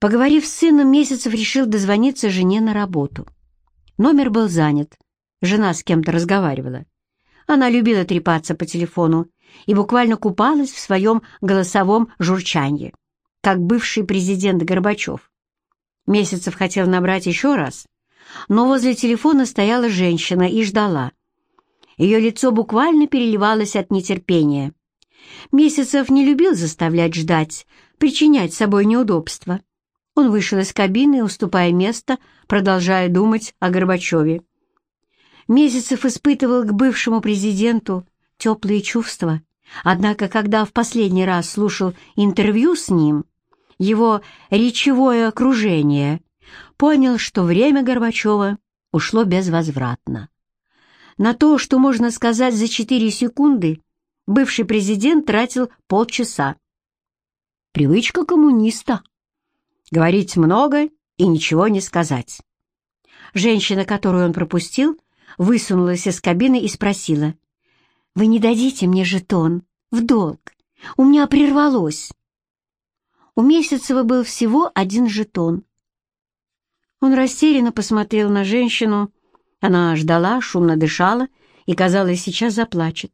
Поговорив с сыном, Месяцев решил дозвониться жене на работу. Номер был занят. Жена с кем-то разговаривала. Она любила трепаться по телефону и буквально купалась в своем голосовом журчанье, как бывший президент Горбачев. Месяцев хотел набрать еще раз, но возле телефона стояла женщина и ждала. Ее лицо буквально переливалось от нетерпения. Месяцев не любил заставлять ждать, причинять собой неудобства. Он вышел из кабины, уступая место, продолжая думать о Горбачеве. Месяцев испытывал к бывшему президенту теплые чувства, однако когда в последний раз слушал интервью с ним, его речевое окружение, понял, что время Горбачева ушло безвозвратно. На то, что можно сказать за четыре секунды, бывший президент тратил полчаса. Привычка коммуниста. Говорить много и ничего не сказать. Женщина, которую он пропустил, высунулась из кабины и спросила. «Вы не дадите мне жетон? В долг? У меня прервалось». У Месяцева был всего один жетон. Он растерянно посмотрел на женщину, она ждала, шумно дышала и, казалось, сейчас заплачет.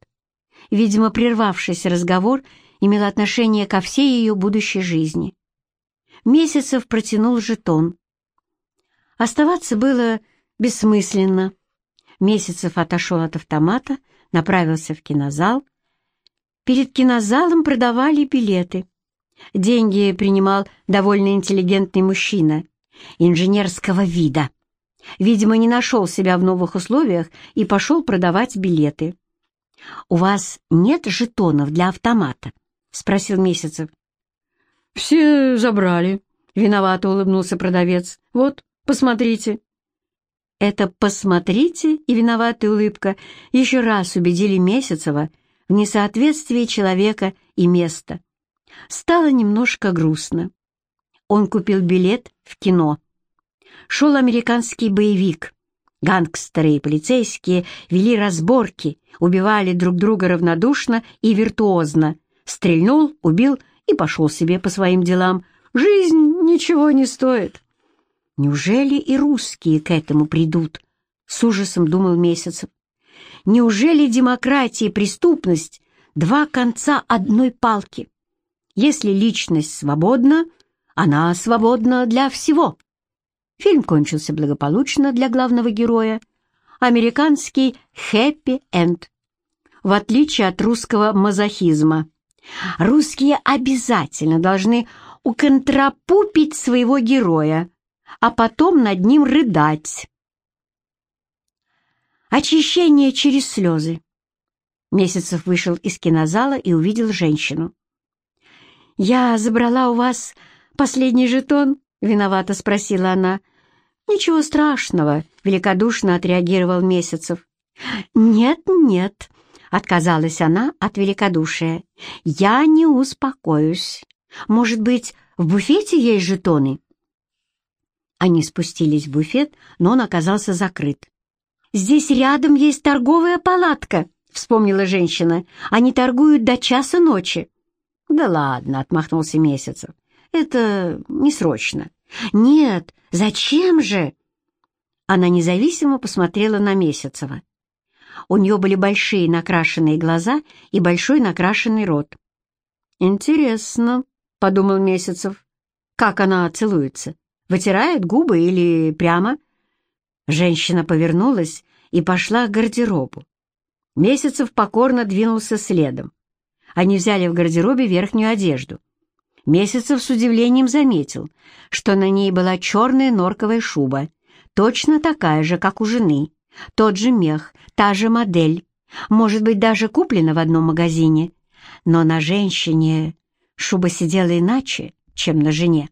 Видимо, прервавшийся разговор имел отношение ко всей ее будущей жизни. Месяцев протянул жетон. Оставаться было бессмысленно. Месяцев отошел от автомата, направился в кинозал. Перед кинозалом продавали билеты. Деньги принимал довольно интеллигентный мужчина, инженерского вида. Видимо, не нашел себя в новых условиях и пошел продавать билеты. «У вас нет жетонов для автомата?» — спросил Месяцев. «Все забрали», — виновато улыбнулся продавец. «Вот, посмотрите». Это «посмотрите» и виноватая улыбка еще раз убедили Месяцева в несоответствии человека и места. Стало немножко грустно. Он купил билет в кино шел американский боевик. Гангстеры и полицейские вели разборки, убивали друг друга равнодушно и виртуозно. Стрельнул, убил и пошел себе по своим делам. Жизнь ничего не стоит. Неужели и русские к этому придут? С ужасом думал Месяцев. Неужели демократия и преступность — два конца одной палки? Если личность свободна, она свободна для всего. Фильм кончился благополучно для главного героя. Американский хэппи-энд. В отличие от русского мазохизма. Русские обязательно должны уконтрапупить своего героя, а потом над ним рыдать. Очищение через слезы. Месяцев вышел из кинозала и увидел женщину. «Я забрала у вас последний жетон?» виновато спросила она. «Ничего страшного», — великодушно отреагировал Месяцев. «Нет, нет», — отказалась она от великодушия. «Я не успокоюсь. Может быть, в буфете есть жетоны?» Они спустились в буфет, но он оказался закрыт. «Здесь рядом есть торговая палатка», — вспомнила женщина. «Они торгуют до часа ночи». «Да ладно», — отмахнулся Месяцев. «Это не срочно. «Нет, зачем же?» Она независимо посмотрела на Месяцева. У нее были большие накрашенные глаза и большой накрашенный рот. «Интересно», — подумал Месяцев, — «как она целуется? Вытирает губы или прямо?» Женщина повернулась и пошла к гардеробу. Месяцев покорно двинулся следом. Они взяли в гардеробе верхнюю одежду — Месяцев с удивлением заметил, что на ней была черная норковая шуба, точно такая же, как у жены, тот же мех, та же модель, может быть, даже куплена в одном магазине, но на женщине шуба сидела иначе, чем на жене.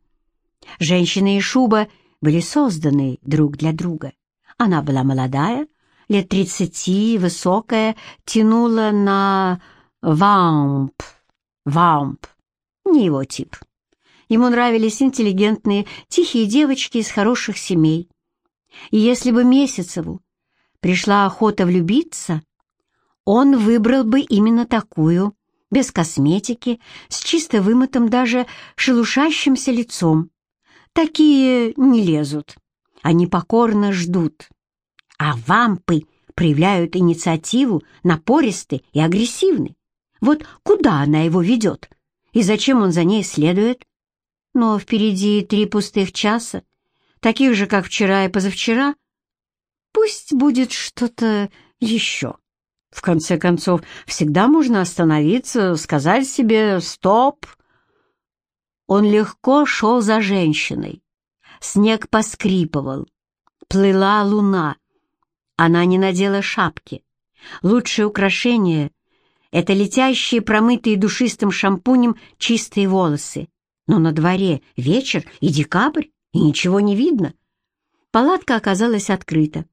Женщина и шуба были созданы друг для друга. Она была молодая, лет тридцати, высокая, тянула на вамп, вамп, не его тип. Ему нравились интеллигентные, тихие девочки из хороших семей. И если бы Месяцеву пришла охота влюбиться, он выбрал бы именно такую, без косметики, с чисто вымытым даже шелушащимся лицом. Такие не лезут. Они покорно ждут. А вампы проявляют инициативу, напористы и агрессивны. Вот куда она его ведет? И зачем он за ней следует? Но впереди три пустых часа, таких же, как вчера и позавчера. Пусть будет что-то еще. В конце концов, всегда можно остановиться, сказать себе «стоп». Он легко шел за женщиной. Снег поскрипывал. Плыла луна. Она не надела шапки. Лучшее украшение — это летящие, промытые душистым шампунем чистые волосы. Но на дворе вечер и декабрь, и ничего не видно. Палатка оказалась открыта.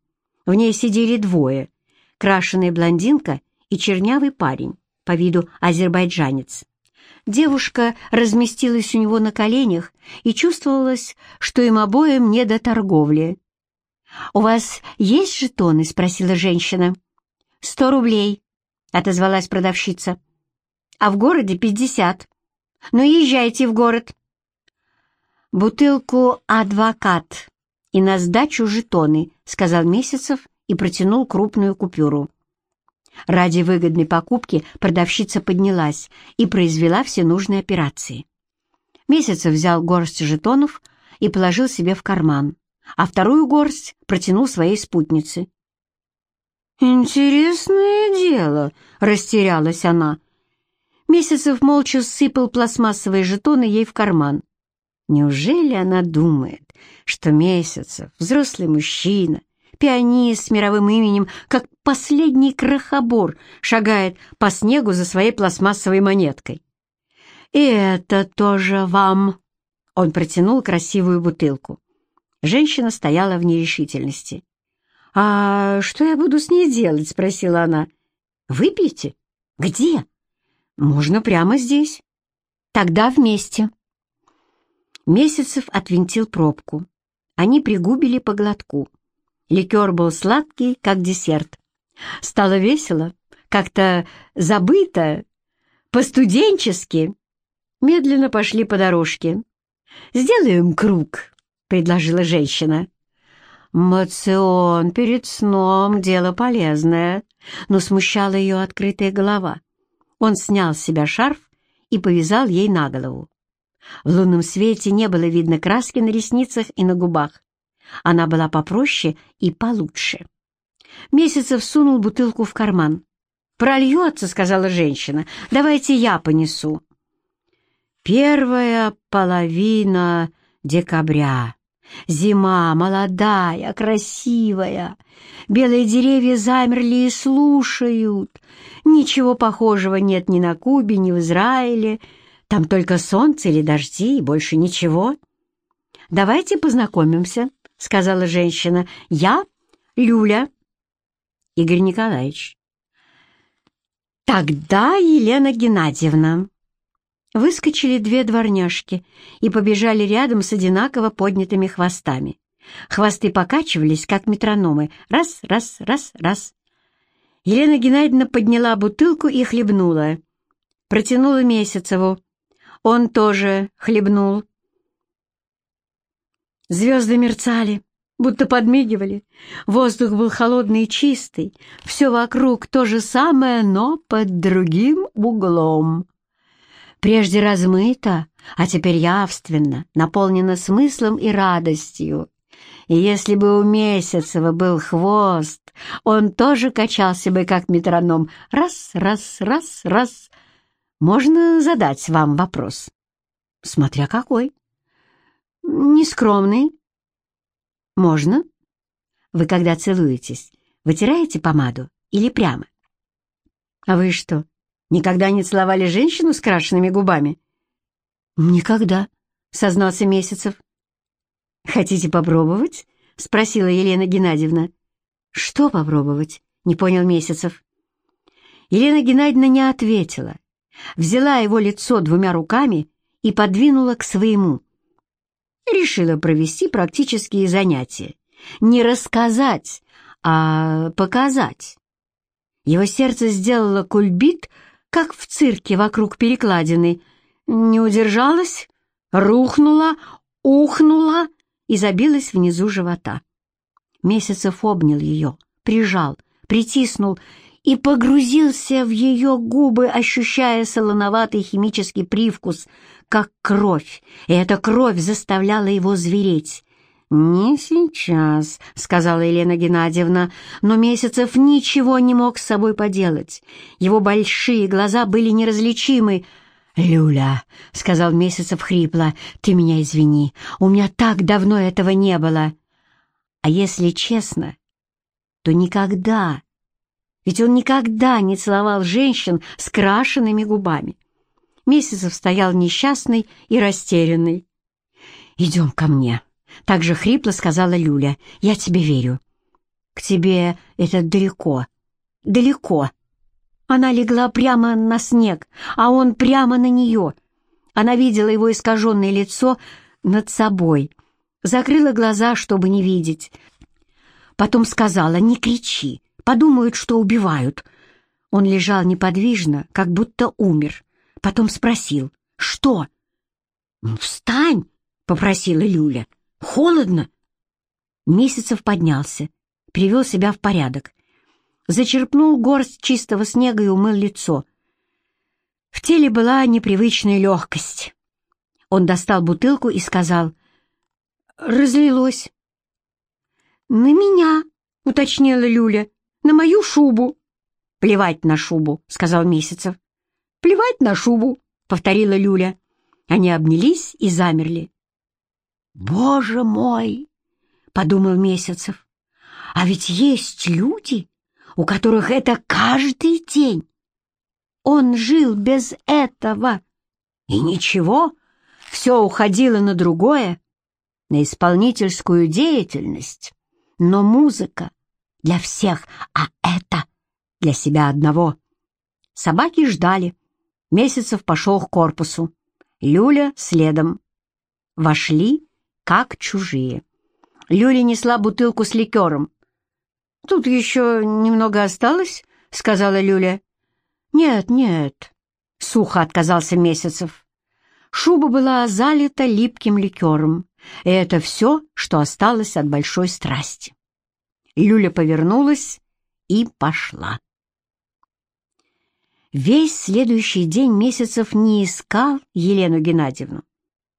В ней сидели двое — крашеная блондинка и чернявый парень, по виду азербайджанец. Девушка разместилась у него на коленях и чувствовалось, что им обоим не до торговли. «У вас есть жетоны?» — спросила женщина. «Сто рублей», — отозвалась продавщица. «А в городе пятьдесят. Ну, езжайте в город». «Бутылку «Адвокат» и на сдачу жетоны», — сказал Месяцев и протянул крупную купюру. Ради выгодной покупки продавщица поднялась и произвела все нужные операции. Месяцев взял горсть жетонов и положил себе в карман, а вторую горсть протянул своей спутнице. «Интересное дело», — растерялась она. Месяцев молча сыпал пластмассовые жетоны ей в карман. Неужели она думает, что Месяцев, взрослый мужчина, пианист с мировым именем, как последний крохобор, шагает по снегу за своей пластмассовой монеткой? «И это тоже вам!» Он протянул красивую бутылку. Женщина стояла в нерешительности. «А что я буду с ней делать?» — спросила она. «Выпьете? Где?» «Можно прямо здесь». «Тогда вместе». Месяцев отвинтил пробку. Они пригубили по глотку. Ликер был сладкий, как десерт. Стало весело, как-то забыто, по-студенчески. Медленно пошли по дорожке. «Сделаем круг», — предложила женщина. Мацион перед сном — дело полезное, но смущала ее открытая голова. Он снял с себя шарф и повязал ей на голову. В лунном свете не было видно краски на ресницах и на губах. Она была попроще и получше. Месяцев сунул бутылку в карман. «Прольется», — сказала женщина. «Давайте я понесу». Первая половина декабря. Зима молодая, красивая. Белые деревья замерли и слушают. Ничего похожего нет ни на Кубе, ни в Израиле. Там только солнце или дожди, и больше ничего. «Давайте познакомимся», — сказала женщина. «Я Люля». Игорь Николаевич. «Тогда Елена Геннадьевна». Выскочили две дворняжки и побежали рядом с одинаково поднятыми хвостами. Хвосты покачивались, как метрономы. Раз, раз, раз, раз. Елена Геннадьевна подняла бутылку и хлебнула. Протянула Месяцеву. Он тоже хлебнул. Звезды мерцали, будто подмигивали. Воздух был холодный и чистый. Все вокруг то же самое, но под другим углом. Прежде размыто, а теперь явственно, наполнено смыслом и радостью. И если бы у Месяцева был хвост, он тоже качался бы, как метроном. Раз, раз, раз, раз. Можно задать вам вопрос? Смотря какой. Нескромный. Можно? Вы, когда целуетесь, вытираете помаду или прямо? А вы что, никогда не целовали женщину с крашенными губами? Никогда, сознался Месяцев. Хотите попробовать? Спросила Елена Геннадьевна. Что попробовать? Не понял Месяцев. Елена Геннадьевна не ответила взяла его лицо двумя руками и подвинула к своему. Решила провести практические занятия. Не рассказать, а показать. Его сердце сделало кульбит, как в цирке вокруг перекладины. Не удержалась, рухнула, ухнула и забилась внизу живота. Месяцев обнял ее, прижал, притиснул и погрузился в ее губы, ощущая солоноватый химический привкус, как кровь, и эта кровь заставляла его звереть. «Не сейчас», — сказала Елена Геннадьевна, но Месяцев ничего не мог с собой поделать. Его большие глаза были неразличимы. «Люля», — сказал Месяцев хрипло, — «ты меня извини, у меня так давно этого не было». А если честно, то никогда, ведь он никогда не целовал женщин с крашенными губами. Месяцев стоял несчастный и растерянный. «Идем ко мне», — так же хрипло сказала Люля. «Я тебе верю». «К тебе это далеко, далеко». Она легла прямо на снег, а он прямо на нее. Она видела его искаженное лицо над собой, закрыла глаза, чтобы не видеть. Потом сказала «Не кричи, подумают, что убивают». Он лежал неподвижно, как будто умер. Потом спросил, что? «Ну, «Встань!» — попросила Люля. «Холодно!» Месяцев поднялся, привел себя в порядок. Зачерпнул горсть чистого снега и умыл лицо. В теле была непривычная легкость. Он достал бутылку и сказал, «Разлилось». «На меня», — уточнила Люля, — «на мою шубу». «Плевать на шубу», — сказал Месяцев. «Плевать на шубу», — повторила Люля. Они обнялись и замерли. «Боже мой!» — подумал Месяцев. «А ведь есть люди, у которых это каждый день. Он жил без этого, и ничего, все уходило на другое, на исполнительскую деятельность. Но музыка для всех, а это для себя одного. Собаки ждали, Месяцев пошел к корпусу. Люля следом. Вошли, как чужие. Люля несла бутылку с ликером. «Тут еще немного осталось?» — сказала Люля. «Нет, нет», — сухо отказался Месяцев. Шуба была залита липким ликером, и это все, что осталось от большой страсти. Люля повернулась и пошла. Весь следующий день Месяцев не искал Елену Геннадьевну.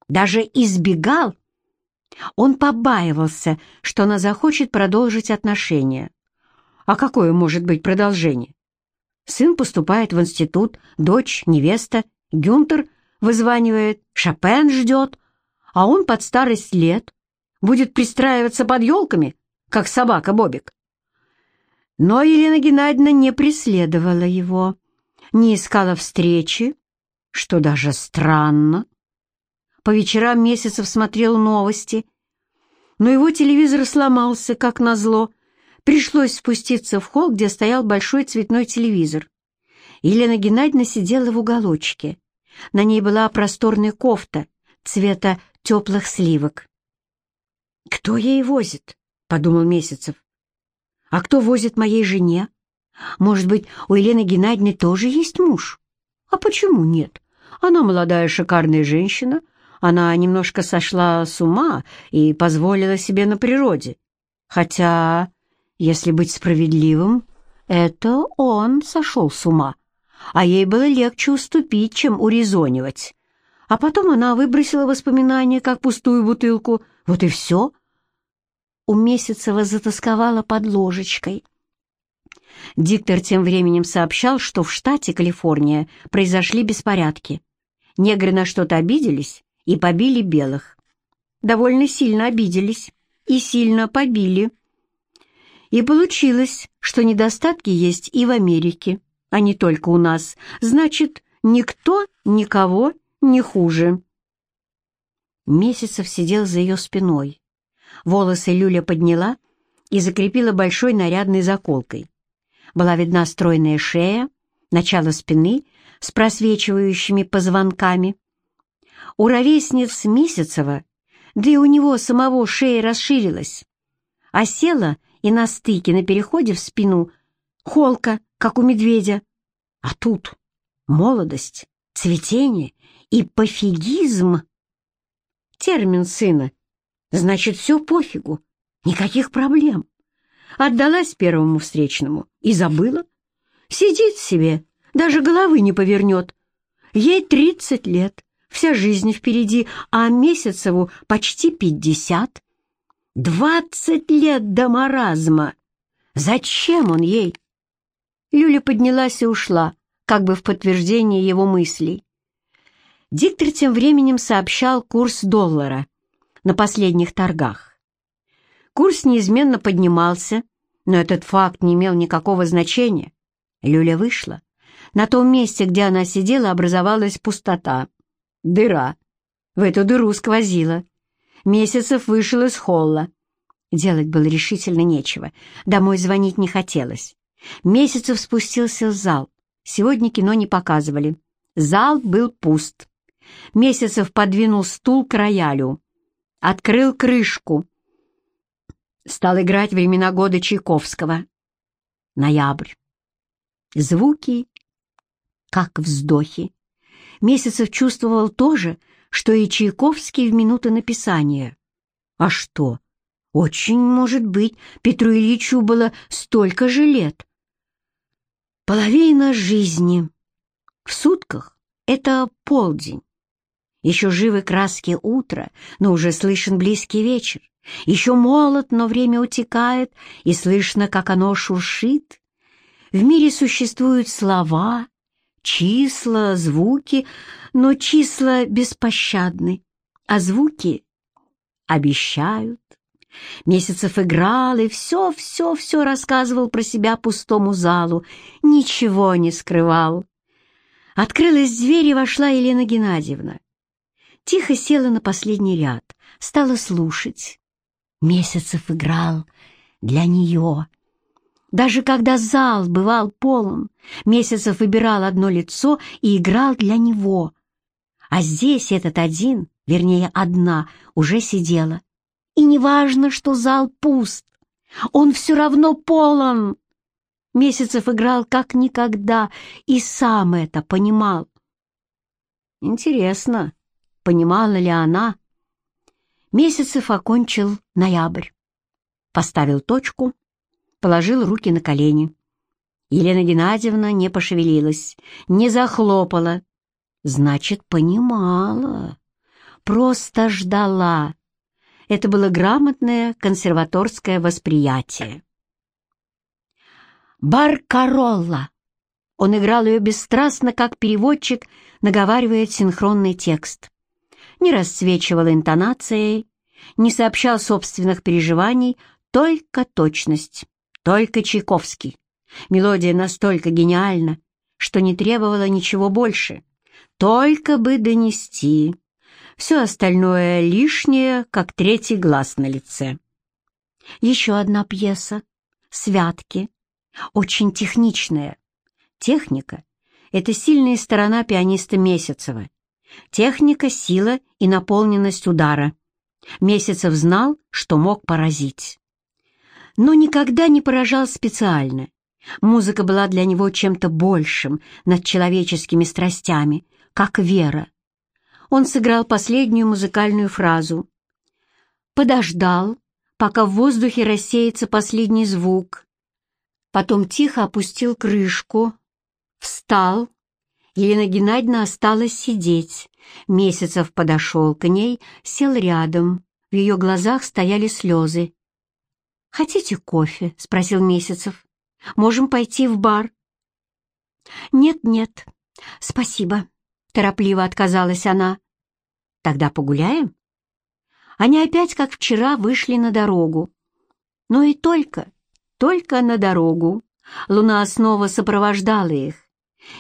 Даже избегал. Он побаивался, что она захочет продолжить отношения. А какое может быть продолжение? Сын поступает в институт, дочь, невеста, Гюнтер вызванивает, Шопен ждет, а он под старость лет будет пристраиваться под елками, как собака Бобик. Но Елена Геннадьевна не преследовала его не искала встречи, что даже странно. По вечерам Месяцев смотрел новости, но его телевизор сломался, как назло. Пришлось спуститься в холл, где стоял большой цветной телевизор. Елена Геннадьевна сидела в уголочке. На ней была просторная кофта цвета теплых сливок. «Кто ей возит?» — подумал Месяцев. «А кто возит моей жене?» Может быть, у Елены Геннадьевны тоже есть муж? А почему нет? Она молодая шикарная женщина, она немножко сошла с ума и позволила себе на природе. Хотя, если быть справедливым, это он сошел с ума, а ей было легче уступить, чем урезонивать. А потом она выбросила воспоминания, как пустую бутылку. Вот и все. У Месяцева затасковала под ложечкой. Диктор тем временем сообщал, что в штате Калифорния произошли беспорядки. Негры на что-то обиделись и побили белых. Довольно сильно обиделись и сильно побили. И получилось, что недостатки есть и в Америке, а не только у нас. Значит, никто никого не хуже. Месяцев сидел за ее спиной. Волосы Люля подняла и закрепила большой нарядной заколкой. Была видна стройная шея, начало спины с просвечивающими позвонками. У ровесниц Месяцева, да и у него самого шея расширилась, а села и на стыке на переходе в спину холка, как у медведя. А тут молодость, цветение и пофигизм. термин сына. Значит, все пофигу, никаких проблем. Отдалась первому встречному и забыла. Сидит себе, даже головы не повернет. Ей тридцать лет, вся жизнь впереди, а Месяцеву почти пятьдесят. Двадцать лет до маразма. Зачем он ей? Люля поднялась и ушла, как бы в подтверждение его мыслей. Диктор тем временем сообщал курс доллара на последних торгах. Курс неизменно поднимался, но этот факт не имел никакого значения. Люля вышла. На том месте, где она сидела, образовалась пустота. Дыра. В эту дыру сквозило. Месяцев вышел из холла. Делать было решительно нечего. Домой звонить не хотелось. Месяцев спустился в зал. Сегодня кино не показывали. Зал был пуст. Месяцев подвинул стул к роялю. Открыл крышку. Стал играть времена года Чайковского. Ноябрь. Звуки, как вздохи. Месяцев чувствовал то же, что и Чайковский в минуты написания. А что? Очень, может быть, Петру Ильичу было столько же лет. Половина жизни. В сутках это полдень. Еще живы краски утра, но уже слышен близкий вечер. Еще молод, но время утекает, и слышно, как оно шуршит. В мире существуют слова, числа, звуки, но числа беспощадны, а звуки обещают. Месяцев играл и все-все-все рассказывал про себя пустому залу, ничего не скрывал. Открылась дверь и вошла Елена Геннадьевна. Тихо села на последний ряд, стала слушать. Месяцев играл для нее. Даже когда зал бывал полон, Месяцев выбирал одно лицо и играл для него. А здесь этот один, вернее, одна, уже сидела. И неважно, что зал пуст, он все равно полон. Месяцев играл как никогда и сам это понимал. Интересно, понимала ли она? Месяцев окончил ноябрь. Поставил точку, положил руки на колени. Елена Геннадьевна не пошевелилась, не захлопала. Значит, понимала, просто ждала. Это было грамотное консерваторское восприятие. «Баркаролла!» Он играл ее бесстрастно, как переводчик наговаривает синхронный текст. Не расцвечивал интонацией, не сообщал собственных переживаний, только точность, только Чайковский. Мелодия настолько гениальна, что не требовала ничего больше. Только бы донести. Все остальное лишнее, как третий глаз на лице. Еще одна пьеса «Святки», очень техничная. Техника — это сильная сторона пианиста Месяцева. Техника, сила и наполненность удара. Месяцев знал, что мог поразить. Но никогда не поражал специально. Музыка была для него чем-то большим над человеческими страстями, как вера. Он сыграл последнюю музыкальную фразу. Подождал, пока в воздухе рассеется последний звук. Потом тихо опустил крышку, встал. Елена Геннадьевна осталась сидеть. Месяцев подошел к ней, сел рядом. В ее глазах стояли слезы. «Хотите кофе?» — спросил Месяцев. «Можем пойти в бар». «Нет-нет, спасибо», — торопливо отказалась она. «Тогда погуляем?» Они опять, как вчера, вышли на дорогу. Но и только, только на дорогу. Луна снова сопровождала их.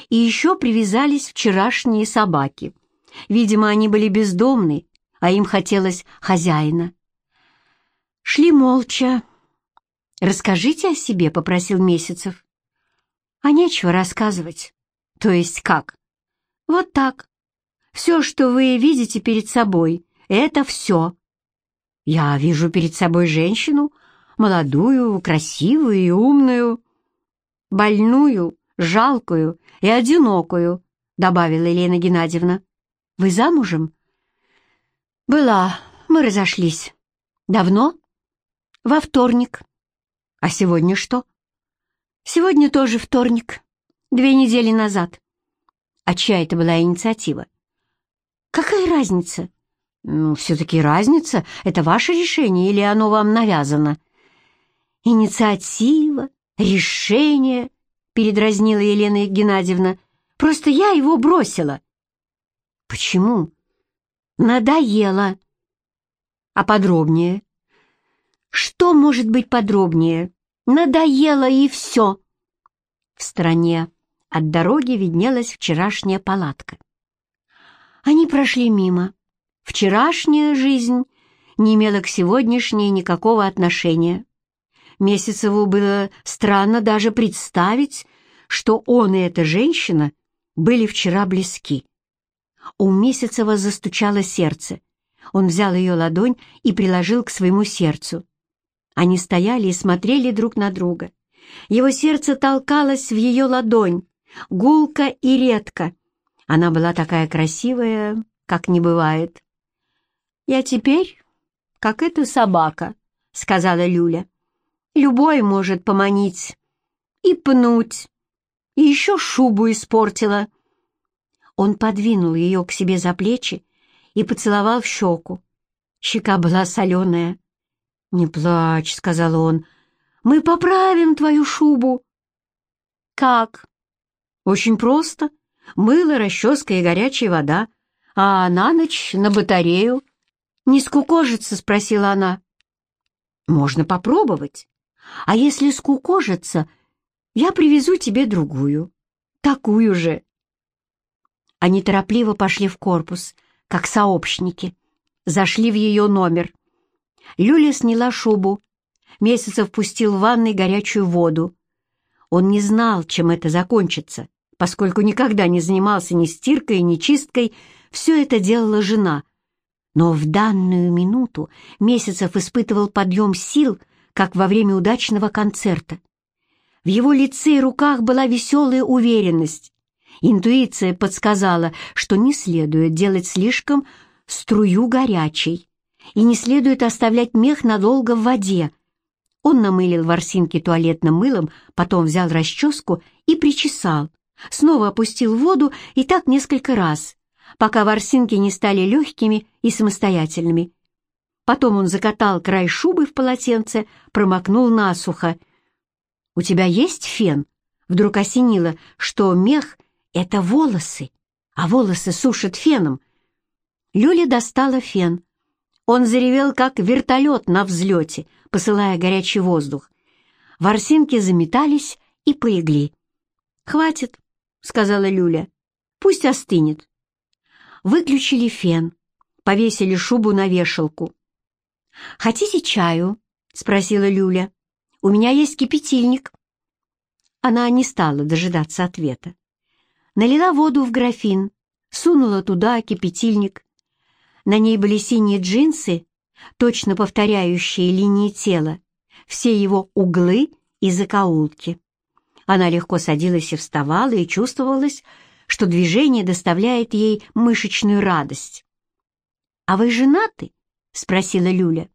И еще привязались вчерашние собаки. Видимо, они были бездомны, а им хотелось хозяина. Шли молча. «Расскажите о себе», — попросил Месяцев. «А нечего рассказывать». «То есть как?» «Вот так. Все, что вы видите перед собой, это все. Я вижу перед собой женщину, молодую, красивую и умную, больную, жалкую и одинокую», — добавила Елена Геннадьевна. «Вы замужем?» «Была. Мы разошлись». «Давно?» «Во вторник». «А сегодня что?» «Сегодня тоже вторник. Две недели назад». «А чья это была инициатива?» «Какая разница?» «Ну, все-таки разница. Это ваше решение или оно вам навязано?» «Инициатива, решение», — передразнила Елена Геннадьевна. «Просто я его бросила». «Почему?» «Надоело». «А подробнее?» «Что может быть подробнее? Надоело и все». В стороне от дороги виднелась вчерашняя палатка. Они прошли мимо. Вчерашняя жизнь не имела к сегодняшней никакого отношения. Месяцеву было странно даже представить, что он и эта женщина были вчера близки. У Месяцева застучало сердце. Он взял ее ладонь и приложил к своему сердцу. Они стояли и смотрели друг на друга. Его сердце толкалось в ее ладонь, гулко и редко. Она была такая красивая, как не бывает. «Я теперь, как эта собака», — сказала Люля. «Любой может поманить и пнуть, и еще шубу испортила». Он подвинул ее к себе за плечи и поцеловал в щеку. Щека была соленая. «Не плачь», — сказал он, — «мы поправим твою шубу». «Как?» «Очень просто. Мыло, расческа и горячая вода, а на ночь на батарею». «Не скукожится?» — спросила она. «Можно попробовать. А если скукожится, я привезу тебе другую, такую же». Они торопливо пошли в корпус, как сообщники, зашли в ее номер. Люля сняла шубу. Месяцев пустил в ванной горячую воду. Он не знал, чем это закончится, поскольку никогда не занимался ни стиркой, ни чисткой, все это делала жена. Но в данную минуту Месяцев испытывал подъем сил, как во время удачного концерта. В его лице и руках была веселая уверенность. Интуиция подсказала, что не следует делать слишком струю горячей и не следует оставлять мех надолго в воде. Он намылил ворсинки туалетным мылом, потом взял расческу и причесал. Снова опустил в воду и так несколько раз, пока ворсинки не стали легкими и самостоятельными. Потом он закатал край шубы в полотенце, промокнул насухо. «У тебя есть фен?» Вдруг осенило, что мех — это волосы, а волосы сушат феном. Люля достала фен. Он заревел, как вертолет на взлете, посылая горячий воздух. Ворсинки заметались и полегли. «Хватит», — сказала Люля. «Пусть остынет». Выключили фен, повесили шубу на вешалку. «Хотите чаю?» — спросила Люля. «У меня есть кипятильник». Она не стала дожидаться ответа. Налила воду в графин, сунула туда кипятильник. На ней были синие джинсы, точно повторяющие линии тела, все его углы и закоулки. Она легко садилась и вставала, и чувствовалась, что движение доставляет ей мышечную радость. «А вы женаты?» — спросила Люля.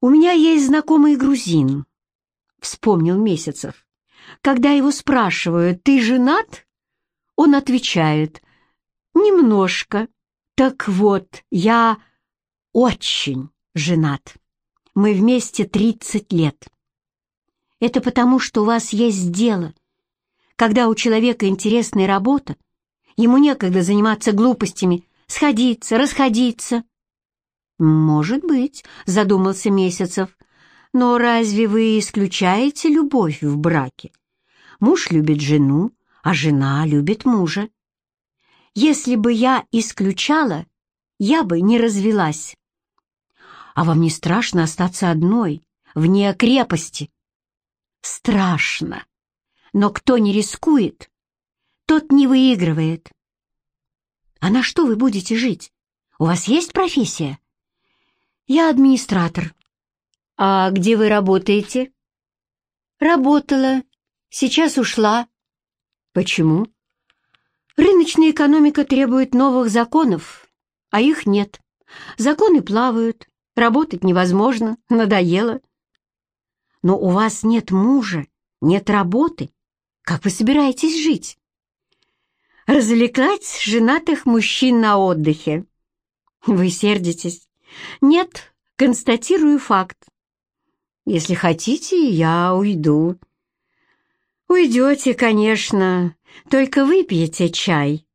«У меня есть знакомый грузин», — вспомнил Месяцев. Когда его спрашивают «Ты женат?» Он отвечает «Немножко». «Так вот, я очень женат. Мы вместе 30 лет. Это потому, что у вас есть дело. Когда у человека интересная работа, Ему некогда заниматься глупостями, сходиться, расходиться. «Может быть», — задумался Месяцев, «но разве вы исключаете любовь в браке? Муж любит жену, а жена любит мужа. Если бы я исключала, я бы не развелась. А вам не страшно остаться одной, вне крепости? Страшно. Но кто не рискует, тот не выигрывает. А на что вы будете жить? У вас есть профессия? Я администратор. А где вы работаете? Работала. Сейчас ушла. Почему? Рыночная экономика требует новых законов, а их нет. Законы плавают, работать невозможно, надоело. Но у вас нет мужа, нет работы. Как вы собираетесь жить? Развлекать женатых мужчин на отдыхе. Вы сердитесь? Нет, констатирую факт. Если хотите, я уйду. Уйдете, конечно, только выпьете чай.